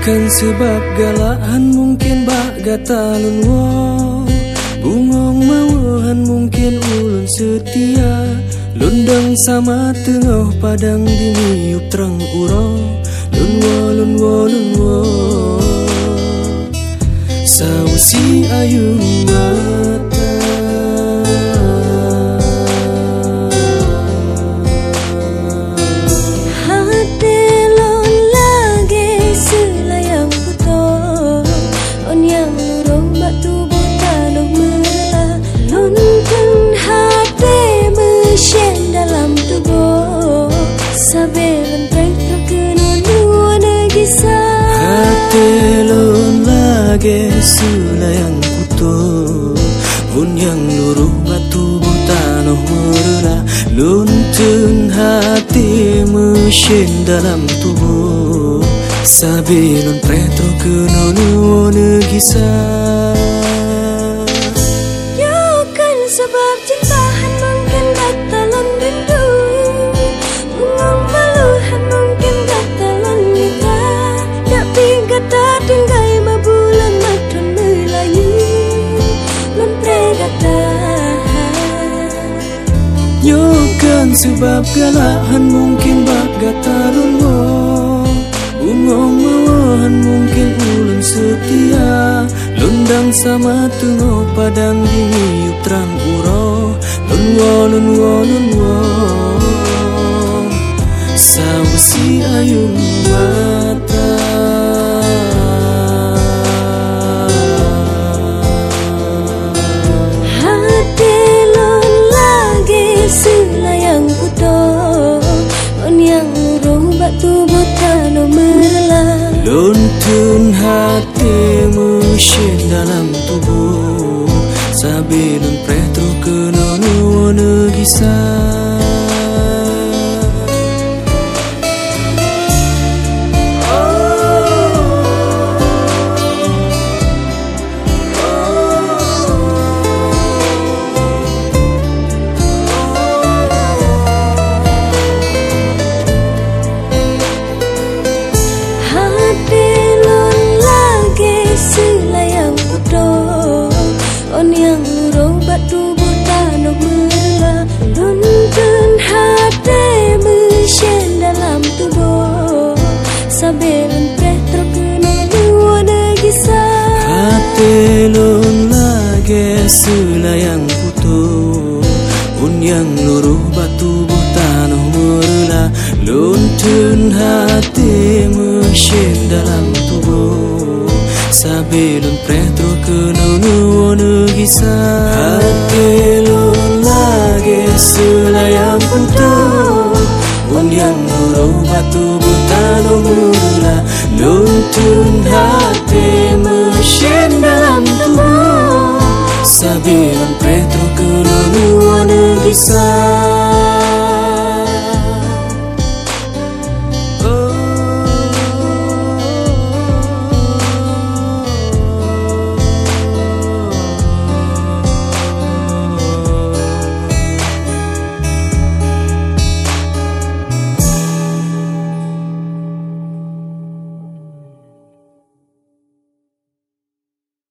Yokan sebab galaan mungkin bak gatalun wo. Bungong mawahan mungkin ulun setia. Lundang sama tengah padang dimiup terang uro. Lun wo lun wo lun wo. Sausi ayun lagi sulayang kuto Hun yang luruh batu butanoh merela Luntun hati mesin dalam tubuh. Sabilun pretro kenonu Nyokan sebab galahan mungkin bak gatalun mo Ungong mawahan mungkin ulun setia. Lundang sama tunggu padang di terang uro Lun wo lun wo lun wo Sawasi ayun Luntun hatimu shin dalam tubuh. Sabilun pretro kenonu negisa Telon lagi selayang putu Un yang luruh batu tanah merela. Luntun hati mesin dalam tubuh. Sabilun pretro kenonu negisa. Hatelon lagi selayang putu Un yang luruh batu tanah ressurreição.